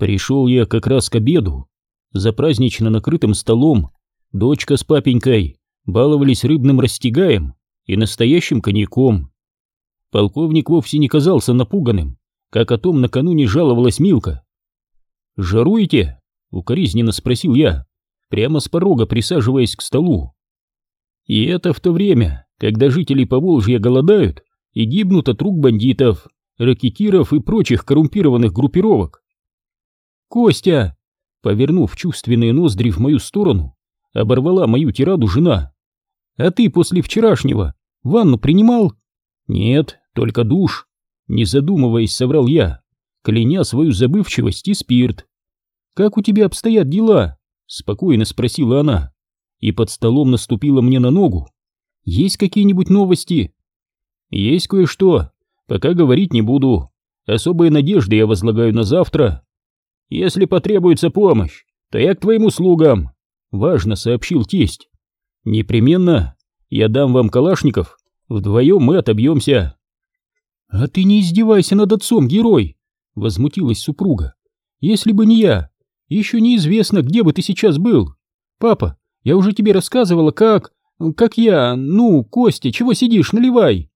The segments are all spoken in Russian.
Пришел я как раз к обеду. За празднично накрытым столом дочка с папенькой баловались рыбным растягаем и настоящим коньяком. Полковник вовсе не казался напуганным, как о том накануне жаловалась Милка. «Жаруете?» — укоризненно спросил я, прямо с порога присаживаясь к столу. И это в то время, когда жители Поволжья голодают и гибнут от рук бандитов, ракетиров и прочих коррумпированных группировок. «Костя!» Повернув чувственные ноздри в мою сторону, оборвала мою тираду жена. «А ты после вчерашнего ванну принимал?» «Нет, только душ», — не задумываясь, соврал я, кляня свою забывчивость и спирт. «Как у тебя обстоят дела?» — спокойно спросила она, и под столом наступила мне на ногу. «Есть какие-нибудь новости?» «Есть кое-что, пока говорить не буду. Особые надежды я возлагаю на завтра. Если потребуется помощь, то я к твоим услугам», — важно сообщил тесть. «Непременно я дам вам калашников, вдвоем мы отобьемся». «А ты не издевайся над отцом, герой!» — возмутилась супруга. «Если бы не я, еще неизвестно, где бы ты сейчас был. Папа, я уже тебе рассказывала, как... как я... ну, Костя, чего сидишь, наливай!»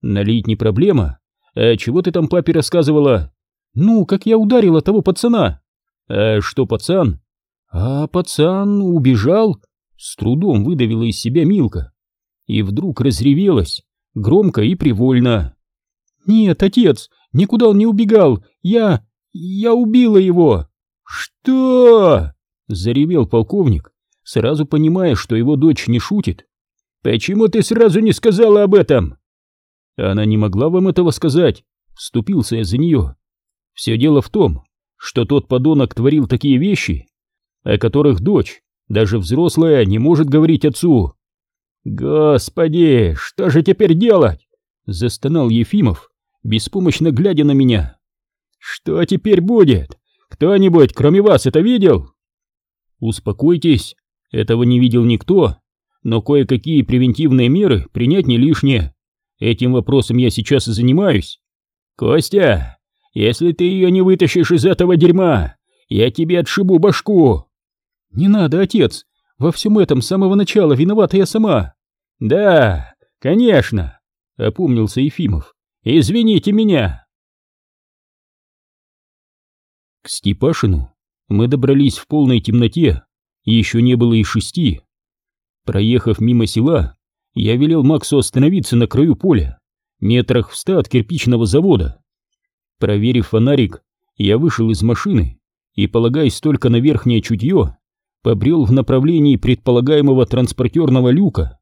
«Налить не проблема. А чего ты там папе рассказывала?» «Ну, как я ударила того пацана». «А что пацан?» «А пацан убежал?» С трудом выдавила из себя Милка. И вдруг разревелась, громко и привольно. «Нет, отец, никуда он не убегал. Я... я убила его!» «Что?» — заревел полковник, сразу понимая, что его дочь не шутит. «Почему ты сразу не сказала об этом?» «Она не могла вам этого сказать», — вступился я за нее. «Все дело в том, что тот подонок творил такие вещи, о которых дочь, даже взрослая, не может говорить отцу. «Господи, что же теперь делать?» — застонал Ефимов, беспомощно глядя на меня. «Что теперь будет? Кто-нибудь, кроме вас, это видел?» «Успокойтесь, этого не видел никто, но кое-какие превентивные меры принять не лишнее. Этим вопросом я сейчас и занимаюсь. Костя, если ты ее не вытащишь из этого дерьма, я тебе отшибу башку!» «Не надо, отец! Во всем этом с самого начала виновата я сама!» «Да, конечно!» — опомнился Ефимов. «Извините меня!» К Степашину мы добрались в полной темноте, еще не было и шести. Проехав мимо села, я велел Максу остановиться на краю поля, метрах в ста от кирпичного завода. Проверив фонарик, я вышел из машины и, полагаясь только на верхнее чутье, побрел в направлении предполагаемого транспортерного люка.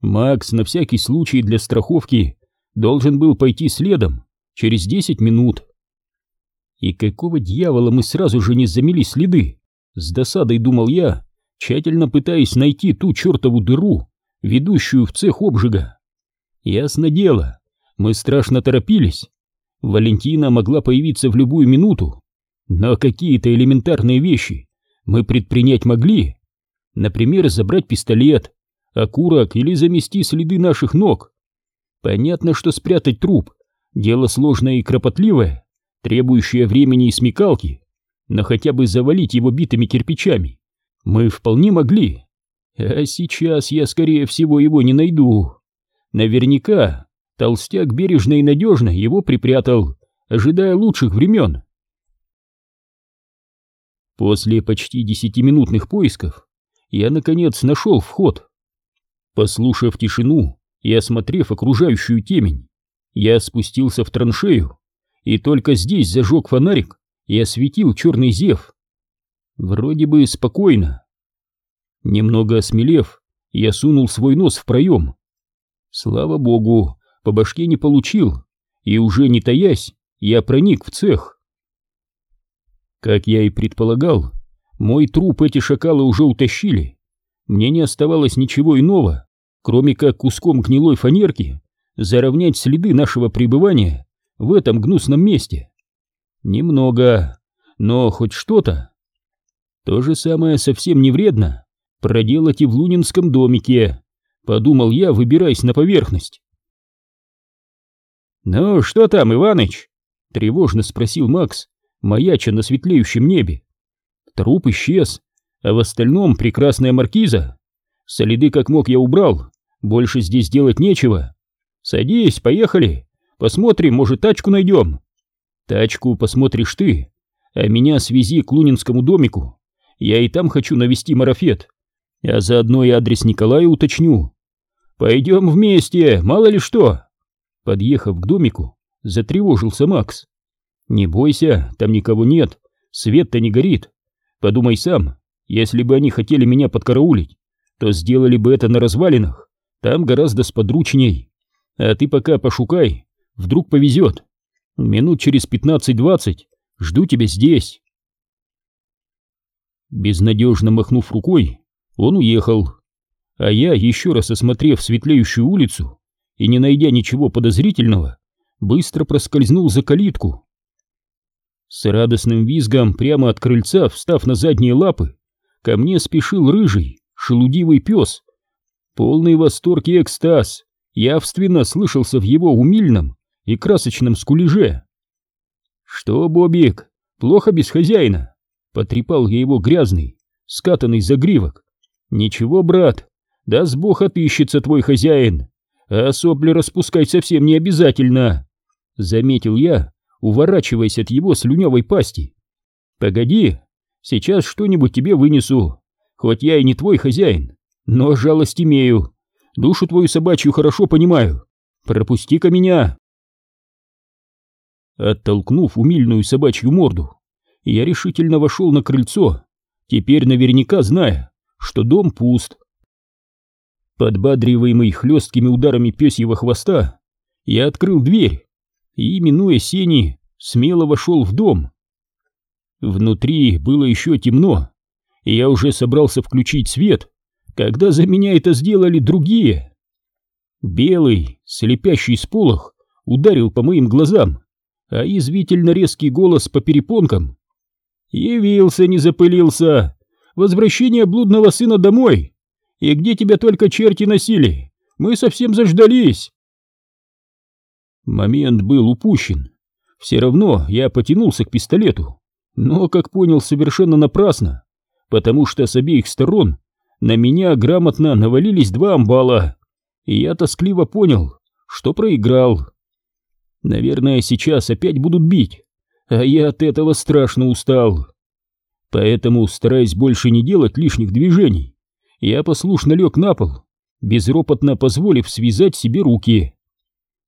Макс на всякий случай для страховки должен был пойти следом через десять минут. И какого дьявола мы сразу же не замели следы? С досадой думал я, тщательно пытаясь найти ту чертову дыру, ведущую в цех обжига. Ясно дело, мы страшно торопились, Валентина могла появиться в любую минуту, но какие-то элементарные вещи мы предпринять могли. Например, забрать пистолет, окурок или замести следы наших ног. Понятно, что спрятать труп — дело сложное и кропотливое, требующее времени и смекалки, но хотя бы завалить его битыми кирпичами мы вполне могли. А сейчас я, скорее всего, его не найду. Наверняка Толстяк бережно и надежно его припрятал, ожидая лучших времен. После почти десятиминутных поисков я, наконец, нашел вход. Послушав тишину и осмотрев окружающую темень, я спустился в траншею и только здесь зажег фонарик и осветил черный зев. Вроде бы спокойно. Немного осмелев, я сунул свой нос в проем. Слава богу, по башке не получил, и уже не таясь, я проник в цех. Как я и предполагал, мой труп эти шакалы уже утащили. Мне не оставалось ничего иного, кроме как куском гнилой фанерки заровнять следы нашего пребывания в этом гнусном месте. Немного, но хоть что-то. То же самое совсем не вредно проделать и в Лунинском домике, подумал я, выбираясь на поверхность. «Ну, что там, Иваныч?» — тревожно спросил Макс, маяча на светлеющем небе. Труп исчез, а в остальном прекрасная маркиза. Солиды как мог я убрал, больше здесь делать нечего. Садись, поехали, посмотрим, может тачку найдем. Тачку посмотришь ты, а меня свези к Лунинскому домику. Я и там хочу навести марафет, а заодно и адрес Николая уточню. Пойдем вместе, мало ли что. Подъехав к домику, затревожился Макс. Не бойся, там никого нет, свет-то не горит. Подумай сам, если бы они хотели меня подкараулить, то сделали бы это на развалинах, там гораздо сподручней. А ты пока пошукай, вдруг повезет. Минут через пятнадцать-двадцать жду тебя здесь. Безнадежно махнув рукой, он уехал, а я, еще раз осмотрев светлеющую улицу и не найдя ничего подозрительного, быстро проскользнул за калитку. С радостным визгом прямо от крыльца, встав на задние лапы, ко мне спешил рыжий, шелудивый пес. Полный восторг и экстаз явственно слышался в его умильном и красочном скулеже. «Что, Бобик, плохо без хозяина?» — потрепал я его грязный, скатанный загривок. «Ничего, брат, да с бог отыщется твой хозяин, а сопли распускать совсем не обязательно», — заметил я, уворачиваясь от его слюнявой пасти. «Погоди, сейчас что-нибудь тебе вынесу, хоть я и не твой хозяин, но жалость имею, душу твою собачью хорошо понимаю, пропусти-ка меня». Оттолкнув умильную собачью морду, я решительно вошел на крыльцо, теперь наверняка зная, что дом пуст. Подбадриваемый хлесткими ударами пёсьего хвоста, я открыл дверь и, минуя сени, смело вошел в дом. Внутри было еще темно, и я уже собрался включить свет, когда за меня это сделали другие. Белый, слепящий сполох ударил по моим глазам, а язвительно резкий голос по перепонкам. «Явился, не запылился! Возвращение блудного сына домой! И где тебя только черти носили? Мы совсем заждались!» Момент был упущен. Все равно я потянулся к пистолету, но, как понял, совершенно напрасно, потому что с обеих сторон на меня грамотно навалились два амбала, и я тоскливо понял, что проиграл. Наверное, сейчас опять будут бить, а я от этого страшно устал. Поэтому, стараясь больше не делать лишних движений, я послушно лег на пол, безропотно позволив связать себе руки.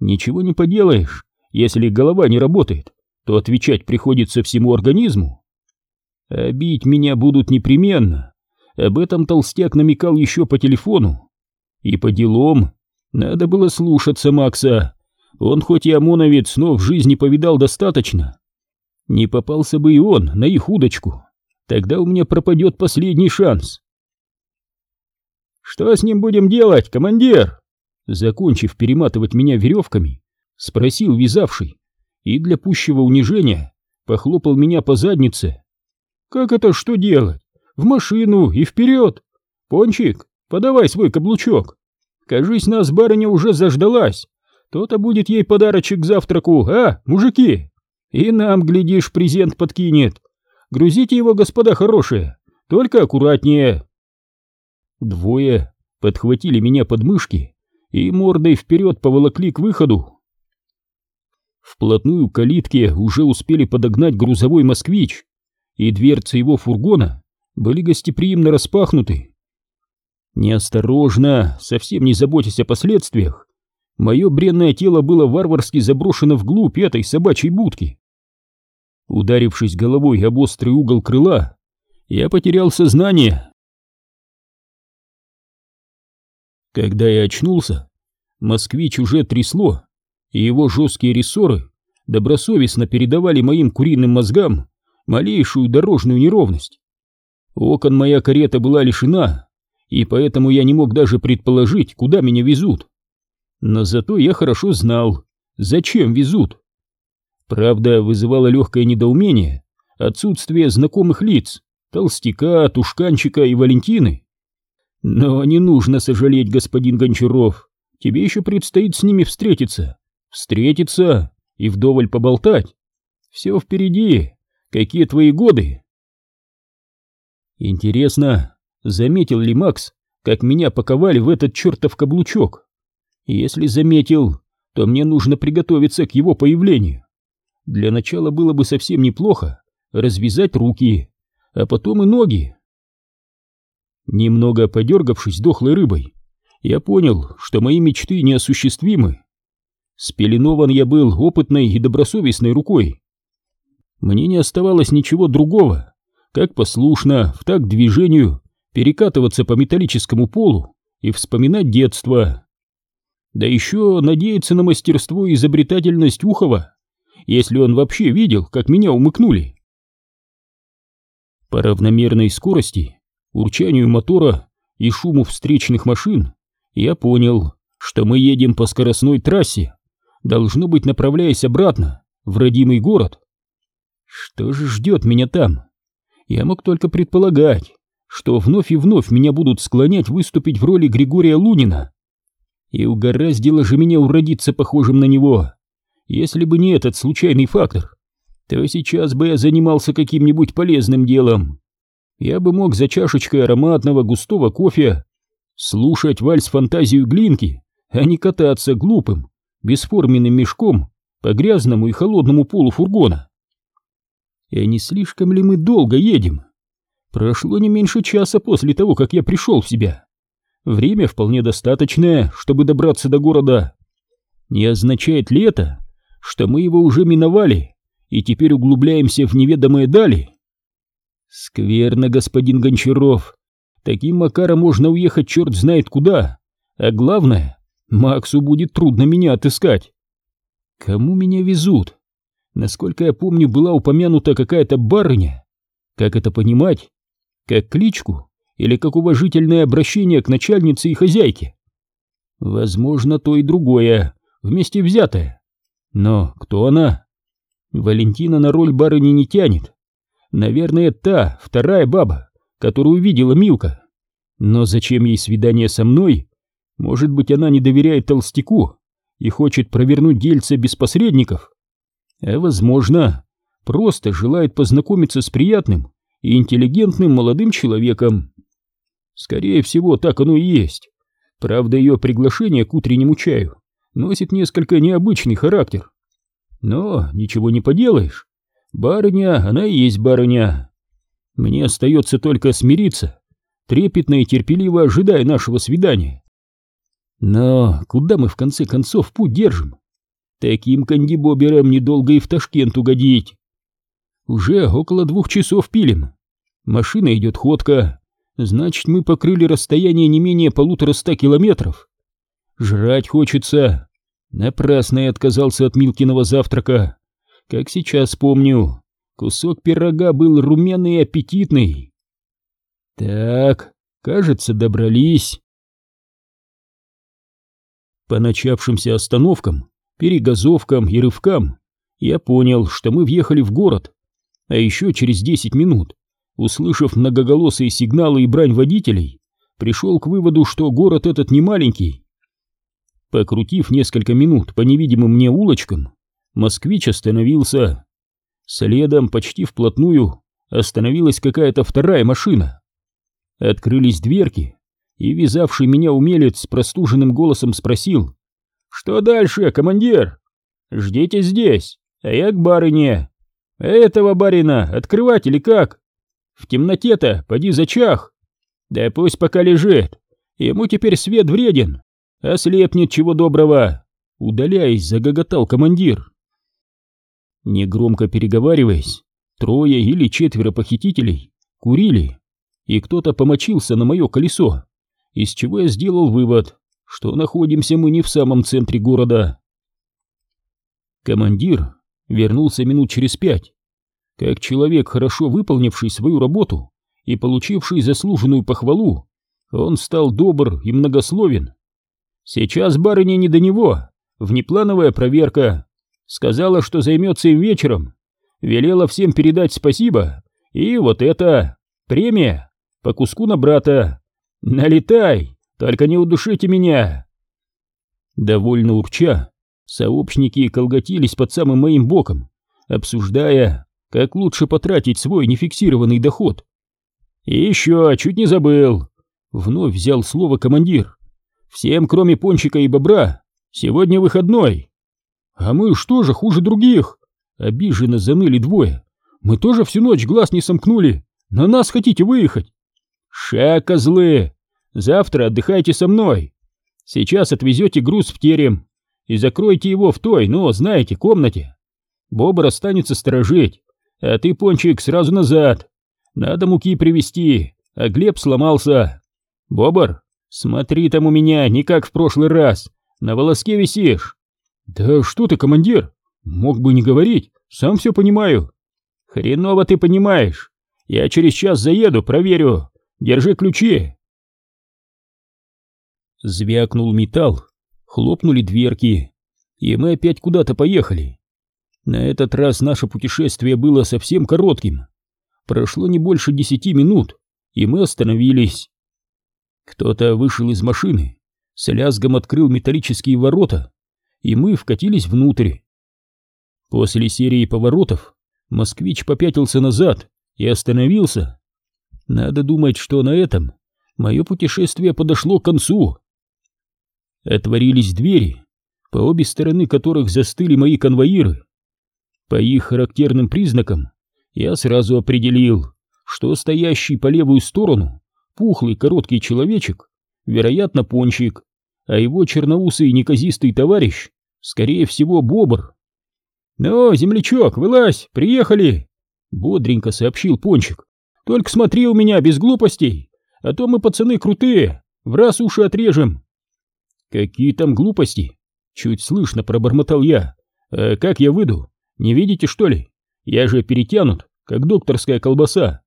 Ничего не поделаешь, если голова не работает, то отвечать приходится всему организму. А меня будут непременно. Об этом толстяк намекал еще по телефону. И по делам. Надо было слушаться Макса. Он хоть и ОМОНовец, но в жизни повидал достаточно. Не попался бы и он на их удочку. Тогда у меня пропадет последний шанс. «Что с ним будем делать, командир?» Закончив перематывать меня веревками, спросил вязавший и для пущего унижения похлопал меня по заднице. «Как это что делать? В машину и вперед! Пончик, подавай свой каблучок! Кажись, нас барыня уже заждалась!» То-то будет ей подарочек к завтраку, а, мужики? И нам, глядишь, презент подкинет. Грузите его, господа хорошие, только аккуратнее. Двое подхватили меня под мышки и мордой вперед поволокли к выходу. Вплотную к калитке уже успели подогнать грузовой москвич, и дверцы его фургона были гостеприимно распахнуты. Неосторожно, совсем не заботясь о последствиях, Мое бренное тело было варварски заброшено вглубь этой собачьей будки. Ударившись головой об острый угол крыла, я потерял сознание. Когда я очнулся, москвич уже трясло, и его жесткие рессоры добросовестно передавали моим куриным мозгам малейшую дорожную неровность. Окон моя карета была лишена, и поэтому я не мог даже предположить, куда меня везут. Но зато я хорошо знал, зачем везут. Правда, вызывало легкое недоумение отсутствие знакомых лиц, толстяка, тушканчика и Валентины. Но не нужно сожалеть, господин Гончаров, тебе еще предстоит с ними встретиться. Встретиться и вдоволь поболтать. Все впереди, Какие твои годы?» Интересно, заметил ли Макс, как меня паковали в этот чертов каблучок? Если заметил, то мне нужно приготовиться к его появлению. Для начала было бы совсем неплохо развязать руки, а потом и ноги. Немного подергавшись дохлой рыбой, я понял, что мои мечты неосуществимы. Спеленован я был опытной и добросовестной рукой. Мне не оставалось ничего другого, как послушно, в такт движению, перекатываться по металлическому полу и вспоминать детство. Да еще надеяться на мастерство и изобретательность Ухова, если он вообще видел, как меня умыкнули. По равномерной скорости, урчанию мотора и шуму встречных машин я понял, что мы едем по скоростной трассе, должно быть направляясь обратно, в родимый город. Что же ждет меня там? Я мог только предполагать, что вновь и вновь меня будут склонять выступить в роли Григория Лунина. И угораздило же меня уродиться похожим на него. Если бы не этот случайный фактор, то сейчас бы я занимался каким-нибудь полезным делом. Я бы мог за чашечкой ароматного густого кофе слушать вальс-фантазию Глинки, а не кататься глупым, бесформенным мешком по грязному и холодному полу фургона. И не слишком ли мы долго едем? Прошло не меньше часа после того, как я пришел в себя. Время вполне достаточное, чтобы добраться до города. Не означает ли это, что мы его уже миновали и теперь углубляемся в неведомые дали? Скверно, господин Гончаров. Таким макаром можно уехать черт знает куда. А главное, Максу будет трудно меня отыскать. Кому меня везут? Насколько я помню, была упомянута какая-то барыня. Как это понимать? Как кличку или как уважительное обращение к начальнице и хозяйке? Возможно, то и другое, вместе взятое. Но кто она? Валентина на роль барыни не тянет. Наверное, та, вторая баба, которую видела Милка. Но зачем ей свидание со мной? Может быть, она не доверяет толстяку и хочет провернуть дельце без посредников? А возможно, просто желает познакомиться с приятным и интеллигентным молодым человеком. Скорее всего, так оно и есть. Правда, ее приглашение к утреннему чаю носит несколько необычный характер. Но ничего не поделаешь. Барыня, она и есть барыня. Мне остается только смириться, трепетно и терпеливо ожидая нашего свидания. Но куда мы в конце концов путь держим? Таким кандибоберам недолго и в Ташкент угодить. Уже около двух часов пилим. Машина идет ходка, значит, мы покрыли расстояние не менее полутора ста километров. Жрать хочется. Напрасно я отказался от Милкиного завтрака. Как сейчас помню, кусок пирога был румяный и аппетитный. Так, кажется, добрались. По начавшимся остановкам, перегазовкам и рывкам я понял, что мы въехали в город, а еще через десять минут, услышав многоголосые сигналы и брань водителей, пришел к выводу, что город этот не маленький. Покрутив несколько минут по невидимым мне улочкам, москвич остановился. Следом, почти вплотную, остановилась какая-то вторая машина. Открылись дверки, и вязавший меня умелец с простуженным голосом спросил, «Что дальше, командир?» «Ждите здесь, а я к барыне». «Этого барина открывать или как?» «В темноте-то, поди зачах». «Да пусть пока лежит, ему теперь свет вреден, ослепнет чего доброго». Удаляясь, загоготал командир. Негромко переговариваясь, трое или четверо похитителей курили, и кто-то помочился на мое колесо, из чего я сделал вывод, что находимся мы не в самом центре города. Командир вернулся минут через пять. Как человек, хорошо выполнивший свою работу и получивший заслуженную похвалу, он стал добр и многословен. Сейчас барыня не до него, внеплановая проверка. Сказала, что займется им вечером. Велела всем передать спасибо. И вот это, премия, по куску на брата. Налетай, только не удушите меня. Довольно урча, сообщники колготились под самым моим боком, обсуждая, как лучше потратить свой нефиксированный доход. И еще, чуть не забыл, вновь взял слово командир. Всем, кроме Пончика и Бобра, сегодня выходной. А мы что же хуже других? Обиженно заныли двое. Мы тоже всю ночь глаз не сомкнули. На нас хотите выехать? Ша, козлы! Завтра отдыхайте со мной. Сейчас отвезете груз в терем и закройте его в той, ну, знаете, комнате. Бобр останется сторожить, а ты, Пончик, сразу назад. Надо муки привезти, а Глеб сломался. Бобр, смотри там у меня, не как в прошлый раз, на волоске висишь. Да что ты, командир, мог бы не говорить, сам все понимаю. Хреново ты понимаешь. Я через час заеду, проверю. Держи ключи. Звякнул металл, хлопнули дверки, и мы опять куда-то поехали. На этот раз наше путешествие было совсем коротким. Прошло не больше десяти минут, и мы остановились. Кто-то вышел из машины, с лязгом открыл металлические ворота, и мы вкатились внутрь. После серии поворотов москвич попятился назад и остановился. Надо думать, что на этом мое путешествие подошло к концу. Отворились двери, по обе стороны которых застыли мои конвоиры. По их характерным признакам я сразу определил, что стоящий по левую сторону пухлый короткий человечек, вероятно, пончик, а его черноусый неказистый товарищ, скорее всего, бобр. «Ну, землячок, вылазь, приехали!» — бодренько сообщил пончик. «Только смотри у меня, без глупостей, а то мы, пацаны, крутые, в раз уши отрежем!» «Какие там глупости?» — чуть слышно пробормотал я. «А как я выйду? Не видите, что ли? Я же перетянут, как докторская колбаса.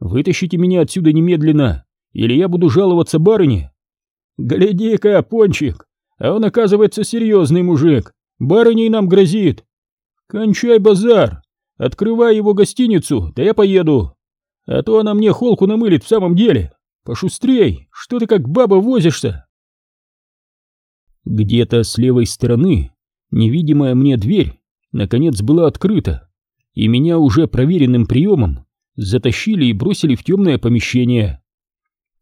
Вытащите меня отсюда немедленно, или я буду жаловаться барыне. Гляди-ка, пончик, а он, оказывается, серьезный мужик. Барыней нам грозит. Кончай базар, открывай его гостиницу, да я поеду. А то она мне холку намылит в самом деле. Пошустрей, что ты как баба возишься? Где-то с левой стороны невидимая мне дверь наконец была открыта, и меня уже проверенным приемом затащили и бросили в темное помещение.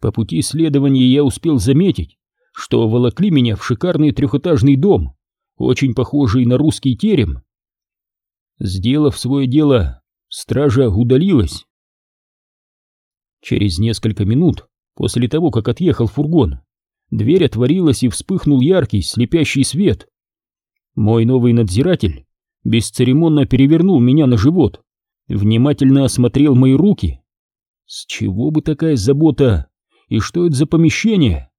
По пути следования я успел заметить, что волокли меня в шикарный трехэтажный дом, очень похожий на русский терем. Сделав свое дело, стража удалилась. Через несколько минут после того, как отъехал фургон, дверь отворилась и вспыхнул яркий, слепящий свет. Мой новый надзиратель бесцеремонно перевернул меня на живот, внимательно осмотрел мои руки. С чего бы такая забота? И что это за помещение?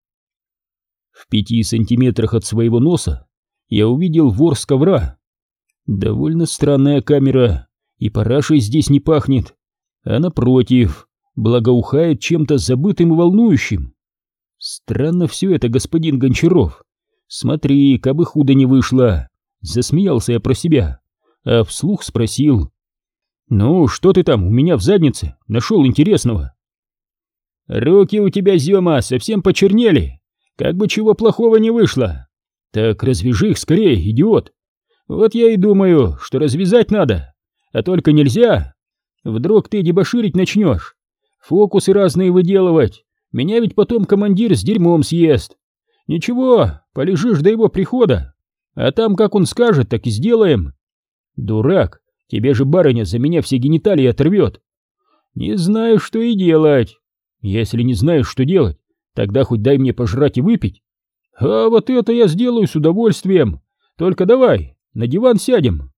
В пяти сантиметрах от своего носа я увидел вор с ковра. Довольно странная камера, и парашей здесь не пахнет, а напротив, благоухает чем-то забытым и волнующим. Странно все это, господин Гончаров. Смотри, как бы худо не вышло. Засмеялся я про себя, а вслух спросил. «Ну, что ты там у меня в заднице нашел интересного?» «Руки у тебя, Зема, совсем почернели, как бы чего плохого не вышло. Так развяжи их скорее, идиот. Вот я и думаю, что развязать надо, а только нельзя. Вдруг ты дебоширить начнешь, фокусы разные выделывать, меня ведь потом командир с дерьмом съест. Ничего, полежишь до его прихода, а там, как он скажет, так и сделаем. Дурак, тебе же барыня за меня все гениталии оторвет. Не знаю, что и делать. Если не знаешь, что делать, тогда хоть дай мне пожрать и выпить. А вот это я сделаю с удовольствием. Только давай, на диван сядем.